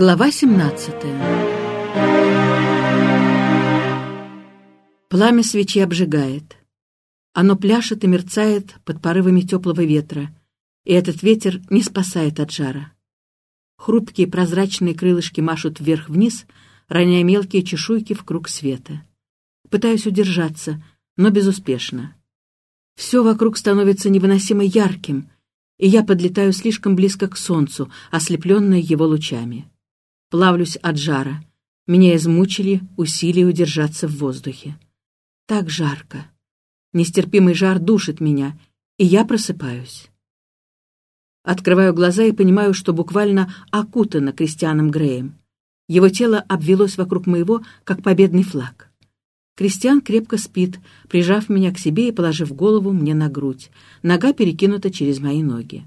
Глава 17 Пламя свечи обжигает. Оно пляшет и мерцает под порывами теплого ветра, и этот ветер не спасает от жара. Хрупкие прозрачные крылышки машут вверх-вниз, роняя мелкие чешуйки в круг света. Пытаюсь удержаться, но безуспешно. Все вокруг становится невыносимо ярким, и я подлетаю слишком близко к солнцу, ослепленная его лучами плавлюсь от жара. Меня измучили усилия удержаться в воздухе. Так жарко. Нестерпимый жар душит меня, и я просыпаюсь. Открываю глаза и понимаю, что буквально окутана Кристианом Греем. Его тело обвелось вокруг моего, как победный флаг. Кристиан крепко спит, прижав меня к себе и положив голову мне на грудь. Нога перекинута через мои ноги.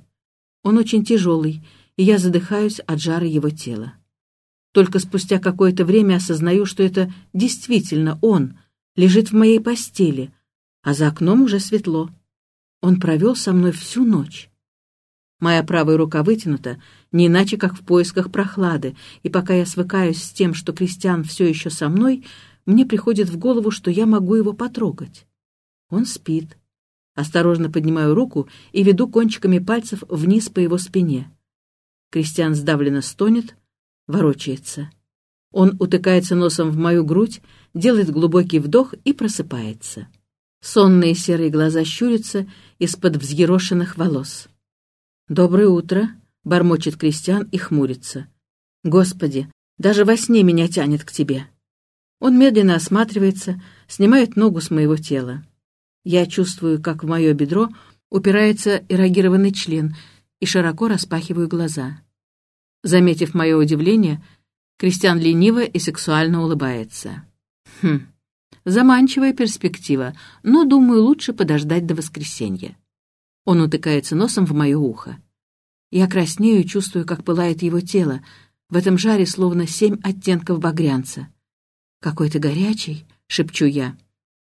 Он очень тяжелый, и я задыхаюсь от жара его тела. Только спустя какое-то время осознаю, что это действительно он лежит в моей постели, а за окном уже светло. Он провел со мной всю ночь. Моя правая рука вытянута, не иначе как в поисках прохлады, и пока я свыкаюсь с тем, что Кристиан все еще со мной, мне приходит в голову, что я могу его потрогать. Он спит. Осторожно поднимаю руку и веду кончиками пальцев вниз по его спине. Кристиан сдавленно стонет, ворочается. Он утыкается носом в мою грудь, делает глубокий вдох и просыпается. Сонные серые глаза щурятся из-под взъерошенных волос. «Доброе утро», — бормочет Кристиан и хмурится. «Господи, даже во сне меня тянет к тебе». Он медленно осматривается, снимает ногу с моего тела. Я чувствую, как в мое бедро упирается эрогированный член и широко распахиваю глаза. Заметив мое удивление, Кристиан лениво и сексуально улыбается. Хм, заманчивая перспектива, но, думаю, лучше подождать до воскресенья. Он утыкается носом в мое ухо. Я краснею и чувствую, как пылает его тело. В этом жаре словно семь оттенков багрянца. «Какой ты горячий!» — шепчу я.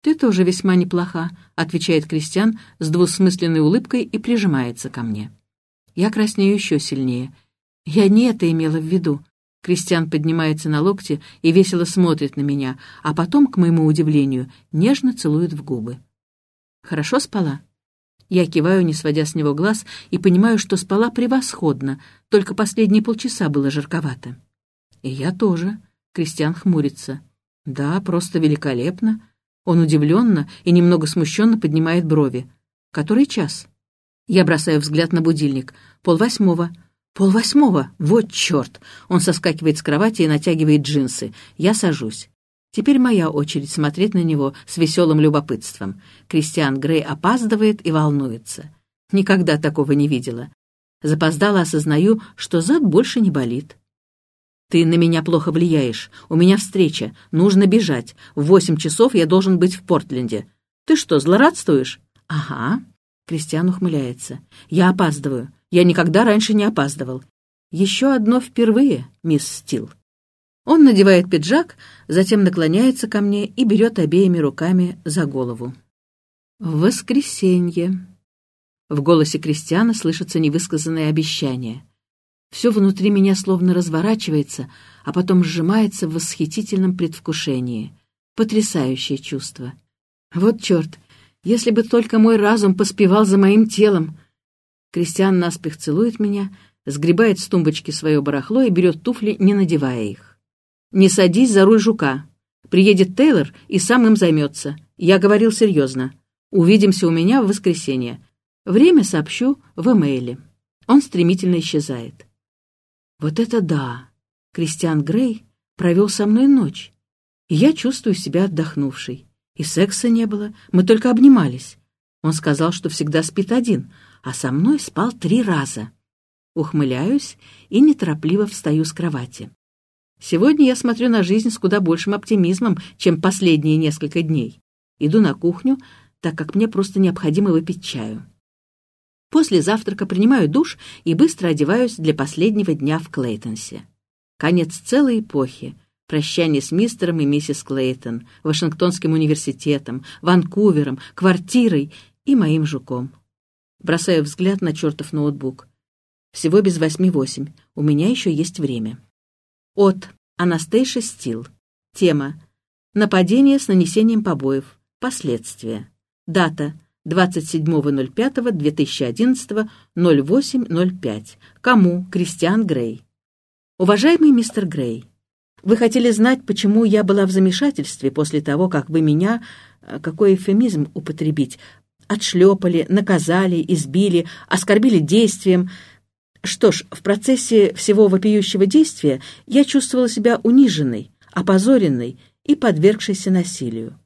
«Ты тоже весьма неплоха», — отвечает Кристиан с двусмысленной улыбкой и прижимается ко мне. Я краснею еще сильнее — я не это имела в виду. Кристиан поднимается на локте и весело смотрит на меня, а потом, к моему удивлению, нежно целует в губы. «Хорошо спала?» Я киваю, не сводя с него глаз, и понимаю, что спала превосходно, только последние полчаса было жарковато. «И я тоже», — Кристиан хмурится. «Да, просто великолепно». Он удивленно и немного смущенно поднимает брови. «Который час?» Я бросаю взгляд на будильник. «Полвосьмого». «Полвосьмого? Вот черт!» Он соскакивает с кровати и натягивает джинсы. Я сажусь. Теперь моя очередь смотреть на него с веселым любопытством. Кристиан Грей опаздывает и волнуется. Никогда такого не видела. Запоздала осознаю, что зад больше не болит. «Ты на меня плохо влияешь. У меня встреча. Нужно бежать. В восемь часов я должен быть в Портленде. Ты что, злорадствуешь?» «Ага». Кристиан ухмыляется. «Я опаздываю. Я никогда раньше не опаздывал. Еще одно впервые, мисс Стил. Он надевает пиджак, затем наклоняется ко мне и берет обеими руками за голову. «Воскресенье». В голосе Кристиана слышится невысказанное обещание. Все внутри меня словно разворачивается, а потом сжимается в восхитительном предвкушении. Потрясающее чувство. Вот черт, если бы только мой разум поспевал за моим телом, Кристиан наспех целует меня, сгребает с тумбочки свое барахло и берет туфли, не надевая их. «Не садись за руль жука. Приедет Тейлор и сам им займется. Я говорил серьезно. Увидимся у меня в воскресенье. Время сообщу в эмейле». Он стремительно исчезает. «Вот это да! Кристиан Грей провел со мной ночь. И я чувствую себя отдохнувшей. И секса не было, мы только обнимались. Он сказал, что всегда спит один, а со мной спал три раза. Ухмыляюсь и неторопливо встаю с кровати. Сегодня я смотрю на жизнь с куда большим оптимизмом, чем последние несколько дней. Иду на кухню, так как мне просто необходимо выпить чаю. После завтрака принимаю душ и быстро одеваюсь для последнего дня в Клейтонсе. Конец целой эпохи. Прощание с мистером и миссис Клейтон, Вашингтонским университетом, Ванкувером, квартирой и моим жуком. Бросаю взгляд на чертов ноутбук. Всего без восьми восемь. У меня еще есть время. От Анастейша Стил. Тема «Нападение с нанесением побоев. Последствия». Дата 27.05.2011, 08.05. Кому? Кристиан Грей. Уважаемый мистер Грей, вы хотели знать, почему я была в замешательстве после того, как вы меня, э, какой эвфемизм употребить, отшлепали, наказали, избили, оскорбили действием. Что ж, в процессе всего вопиющего действия я чувствовала себя униженной, опозоренной и подвергшейся насилию.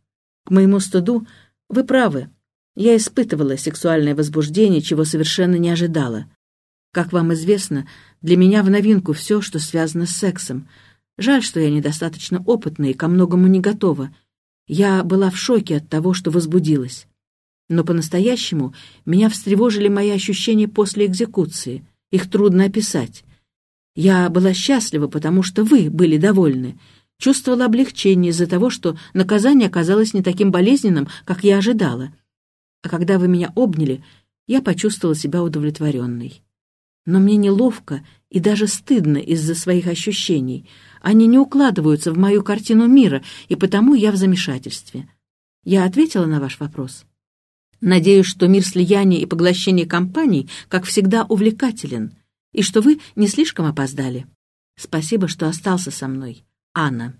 К моему стыду, вы правы, я испытывала сексуальное возбуждение, чего совершенно не ожидала. Как вам известно, для меня в новинку все, что связано с сексом. Жаль, что я недостаточно опытна и ко многому не готова. Я была в шоке от того, что возбудилась. Но по-настоящему меня встревожили мои ощущения после экзекуции. Их трудно описать. Я была счастлива, потому что вы были довольны. Чувствовала облегчение из-за того, что наказание оказалось не таким болезненным, как я ожидала. А когда вы меня обняли, я почувствовала себя удовлетворенной. Но мне неловко и даже стыдно из-за своих ощущений. Они не укладываются в мою картину мира, и потому я в замешательстве. Я ответила на ваш вопрос. Надеюсь, что мир слияния и поглощения компаний, как всегда, увлекателен, и что вы не слишком опоздали. Спасибо, что остался со мной. Анна.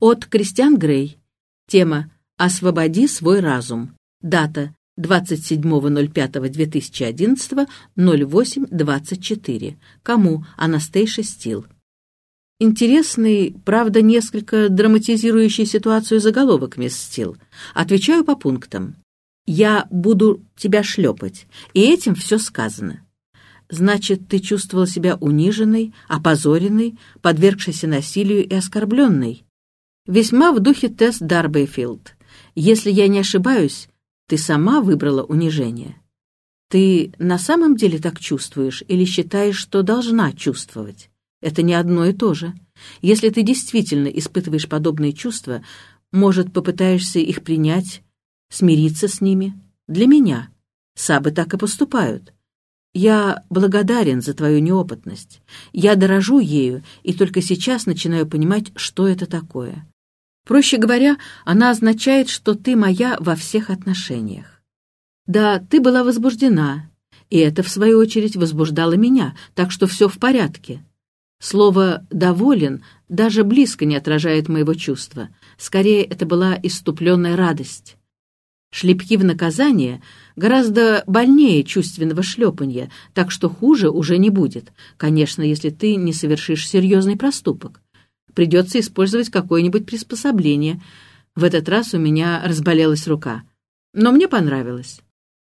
От Кристиан Грей. Тема «Освободи свой разум». Дата 27.05.2011, 08.24. Кому? Анастейша Стил. Интересный, правда, несколько драматизирующий ситуацию заголовок, мисс Стил. Отвечаю по пунктам. Я буду тебя шлепать, и этим все сказано. Значит, ты чувствовала себя униженной, опозоренной, подвергшейся насилию и оскорбленной. Весьма в духе тест Дарбейфилд. Если я не ошибаюсь, ты сама выбрала унижение. Ты на самом деле так чувствуешь или считаешь, что должна чувствовать? Это не одно и то же. Если ты действительно испытываешь подобные чувства, может, попытаешься их принять, смириться с ними? Для меня. Сабы так и поступают. Я благодарен за твою неопытность. Я дорожу ею и только сейчас начинаю понимать, что это такое. Проще говоря, она означает, что ты моя во всех отношениях. Да, ты была возбуждена, и это, в свою очередь, возбуждало меня, так что все в порядке. Слово «доволен» даже близко не отражает моего чувства. Скорее, это была иступленная радость. Шлепки в наказание гораздо больнее чувственного шлепанья, так что хуже уже не будет. Конечно, если ты не совершишь серьезный проступок. Придется использовать какое-нибудь приспособление. В этот раз у меня разболелась рука. Но мне понравилось.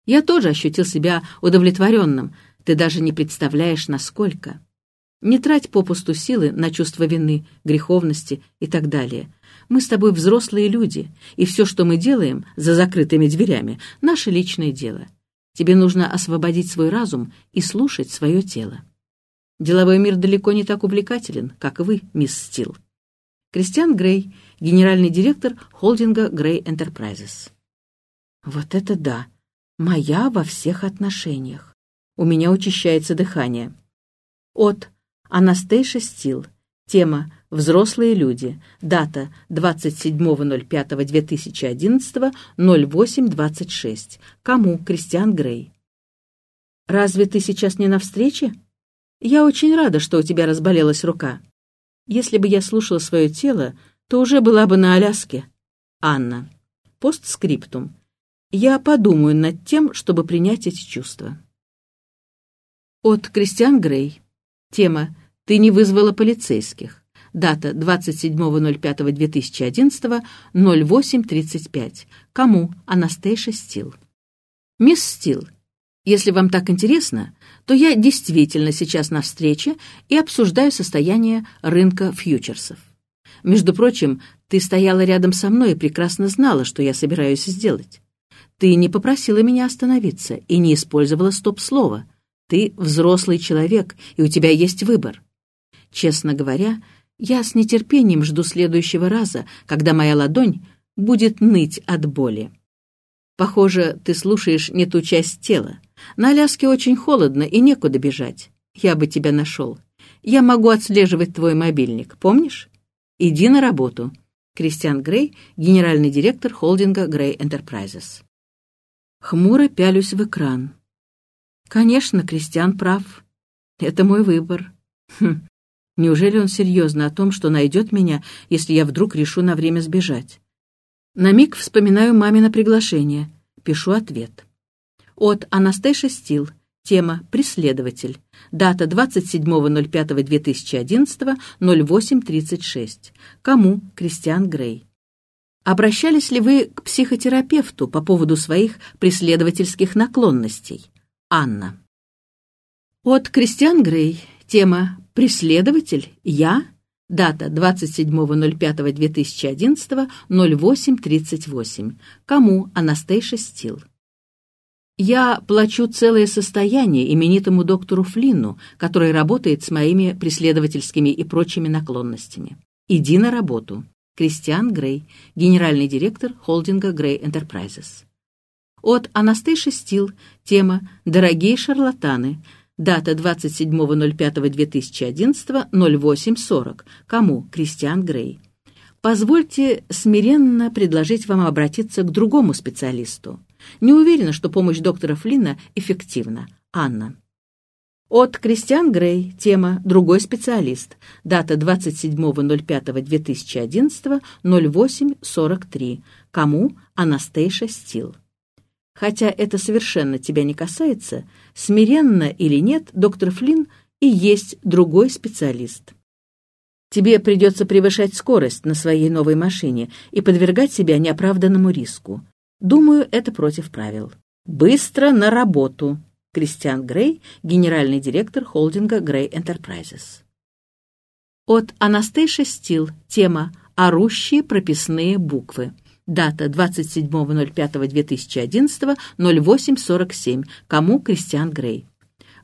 Я тоже ощутил себя удовлетворенным. Ты даже не представляешь, насколько. Не трать попусту силы на чувство вины, греховности и так далее. Мы с тобой взрослые люди, и все, что мы делаем за закрытыми дверями, — наше личное дело. Тебе нужно освободить свой разум и слушать свое тело. Деловой мир далеко не так увлекателен, как вы, мисс Стил. Кристиан Грей, генеральный директор холдинга Грей Enterprises. Вот это да! Моя во всех отношениях. У меня учащается дыхание. От Анастейша Стил. Тема «Взрослые люди». Дата 27.05.2011, 08.26. Кому? Кристиан Грей. «Разве ты сейчас не на встрече?» «Я очень рада, что у тебя разболелась рука. Если бы я слушала свое тело, то уже была бы на Аляске. Анна. Постскриптум. Я подумаю над тем, чтобы принять эти чувства». От Кристиан Грей. Тема «Ты не вызвала полицейских». Дата 27.05.2011, 08.35. Кому? Анастейша Стил. Мисс Стил, если вам так интересно, то я действительно сейчас на встрече и обсуждаю состояние рынка фьючерсов. Между прочим, ты стояла рядом со мной и прекрасно знала, что я собираюсь сделать. Ты не попросила меня остановиться и не использовала стоп-слово. Ты взрослый человек, и у тебя есть выбор. Честно говоря, я с нетерпением жду следующего раза, когда моя ладонь будет ныть от боли. Похоже, ты слушаешь не ту часть тела. На Аляске очень холодно и некуда бежать. Я бы тебя нашел. Я могу отслеживать твой мобильник, помнишь? Иди на работу. Кристиан Грей, генеральный директор холдинга Грей Enterprises. Хмуро пялюсь в экран. Конечно, Кристиан прав. Это мой выбор. Хм. Неужели он серьезно о том, что найдет меня, если я вдруг решу на время сбежать? На миг вспоминаю мамино приглашение. Пишу ответ. От Анастейша Стил. Тема «Преследователь». Дата 27.05.2011, 08.36. Кому? Кристиан Грей. Обращались ли вы к психотерапевту по поводу своих преследовательских наклонностей? Анна. От Кристиан Грей. Тема «Преследователь? Я?» Дата 27.05.2011, 08.38. Кому? Анастейша Стил. Я плачу целое состояние именитому доктору Флинну, который работает с моими преследовательскими и прочими наклонностями. Иди на работу. Кристиан Грей, генеральный директор холдинга Грей Enterprises. От Анастейши Стил. Тема «Дорогие шарлатаны». Дата 27.05.2011, 08.40. Кому? Кристиан Грей. Позвольте смиренно предложить вам обратиться к другому специалисту. Не уверена, что помощь доктора Флина эффективна. Анна. От Кристиан Грей. Тема «Другой специалист». Дата 27.05.2011, 08.43. Кому? Анастейша Стил. Хотя это совершенно тебя не касается, смиренно или нет, доктор Флинн и есть другой специалист. Тебе придется превышать скорость на своей новой машине и подвергать себя неоправданному риску. Думаю, это против правил. Быстро на работу. Кристиан Грей, генеральный директор холдинга Грей Enterprises. От Анастейша Стил. Тема «Орущие прописные буквы». Дата 27.05.2011, 08.47. Кому Кристиан Грей?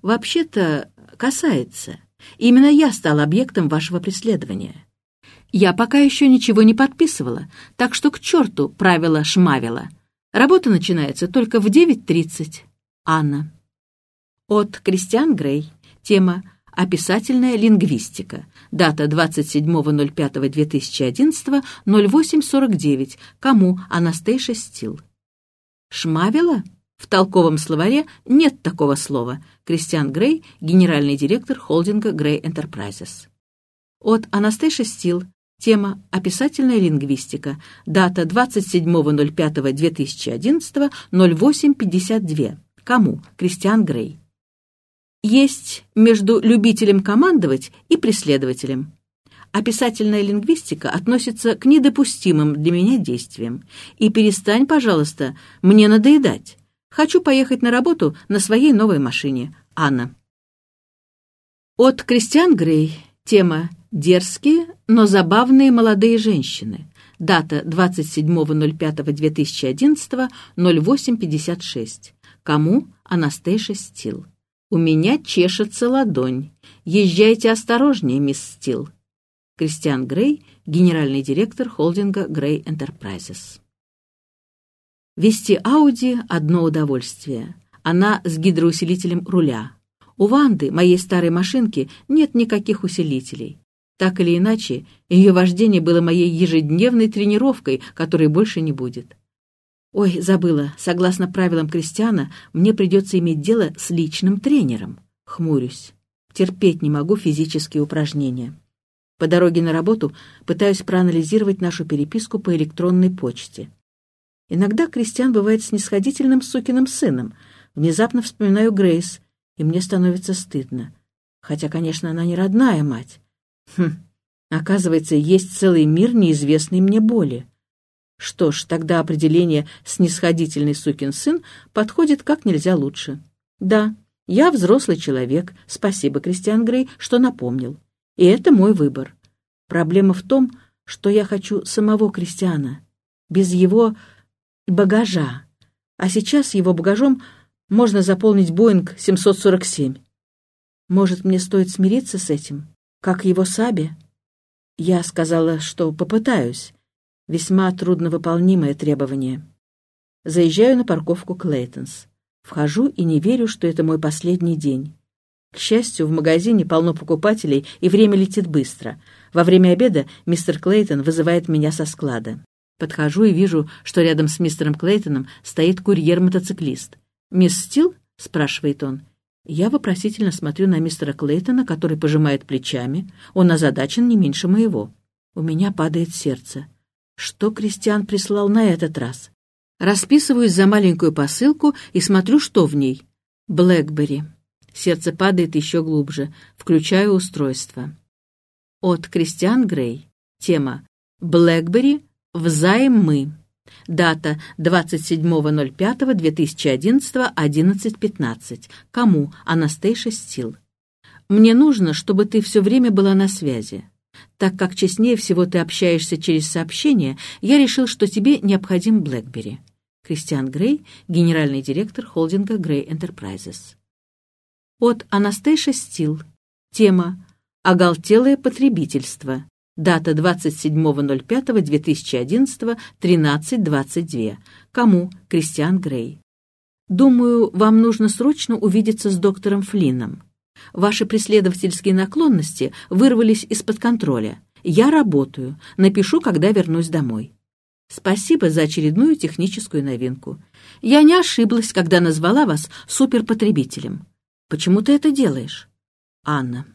Вообще-то касается. Именно я стал объектом вашего преследования. Я пока еще ничего не подписывала, так что к черту правила Шмавила. Работа начинается только в 9.30. Анна. От Кристиан Грей. Тема «Описательная лингвистика». Дата 27.05.2011, 08.49. Кому? Анастейша Стил. Шмавила? В толковом словаре нет такого слова. Кристиан Грей, генеральный директор холдинга Грей Enterprises. От Анастейша Стил. Тема «Описательная лингвистика». Дата 27.05.2011, 08.52. Кому? Кристиан Грей. Есть между любителем командовать и преследователем. Описательная лингвистика относится к недопустимым для меня действиям. И перестань, пожалуйста, мне надоедать. Хочу поехать на работу на своей новой машине. Анна. От Кристиан Грей. Тема «Дерзкие, но забавные молодые женщины». Дата 27.05.2011, 08.56. Кому? Анастейша Стил. У меня чешется ладонь. Езжайте осторожнее, мисс Стил. Кристиан Грей, генеральный директор холдинга Грей Enterprises. Вести Ауди — одно удовольствие. Она с гидроусилителем руля. У Ванды, моей старой машинки, нет никаких усилителей. Так или иначе, ее вождение было моей ежедневной тренировкой, которой больше не будет. Ой, забыла. Согласно правилам Кристиана, мне придется иметь дело с личным тренером. Хмурюсь. Терпеть не могу физические упражнения. По дороге на работу пытаюсь проанализировать нашу переписку по электронной почте. Иногда Кристиан бывает снисходительным сукиным сыном. Внезапно вспоминаю Грейс, и мне становится стыдно. Хотя, конечно, она не родная мать. Хм, оказывается, есть целый мир неизвестной мне боли. Что ж, тогда определение «снисходительный сукин сын» подходит как нельзя лучше. Да, я взрослый человек, спасибо, Кристиан Грей, что напомнил. И это мой выбор. Проблема в том, что я хочу самого Кристиана, без его багажа. А сейчас его багажом можно заполнить Боинг 747. Может, мне стоит смириться с этим, как его Сабе? Я сказала, что попытаюсь, Весьма трудновыполнимое требование. Заезжаю на парковку Клейтонс. Вхожу и не верю, что это мой последний день. К счастью, в магазине полно покупателей, и время летит быстро. Во время обеда мистер Клейтон вызывает меня со склада. Подхожу и вижу, что рядом с мистером Клейтоном стоит курьер-мотоциклист. «Мисс Стил?» — спрашивает он. Я вопросительно смотрю на мистера Клейтона, который пожимает плечами. Он озадачен не меньше моего. У меня падает сердце. Что Кристиан прислал на этот раз? Расписываюсь за маленькую посылку и смотрю, что в ней. Блэкбери. Сердце падает еще глубже. Включаю устройство. От Кристиан Грей. Тема «Блэкбери. Взаим мы». Дата 27.05.2011, 11.15. Кому? Анастейша Стил. Мне нужно, чтобы ты все время была на связи. Так как честнее всего ты общаешься через сообщения, я решил, что тебе необходим Блэкбери. Кристиан Грей, генеральный директор холдинга Грей Enterprises. От Анастейша Стил. Тема «Оголтелое потребительство». Дата 27.05.2011, 13.22. Кому? Кристиан Грей. Думаю, вам нужно срочно увидеться с доктором Флинном. Ваши преследовательские наклонности вырвались из-под контроля. Я работаю. Напишу, когда вернусь домой. Спасибо за очередную техническую новинку. Я не ошиблась, когда назвала вас суперпотребителем. Почему ты это делаешь? Анна.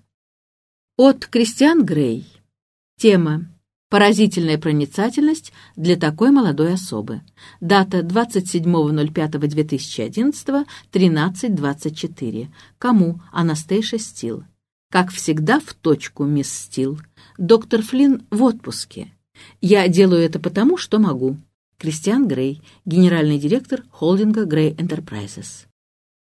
От Кристиан Грей. Тема «Поразительная проницательность для такой молодой особы». Дата 27.05.2011, 13.24. Кому? Анастейша Стил. Как всегда, в точку, мисс Стил. Доктор Флинн в отпуске. Я делаю это потому, что могу. Кристиан Грей, генеральный директор холдинга Грей Enterprises.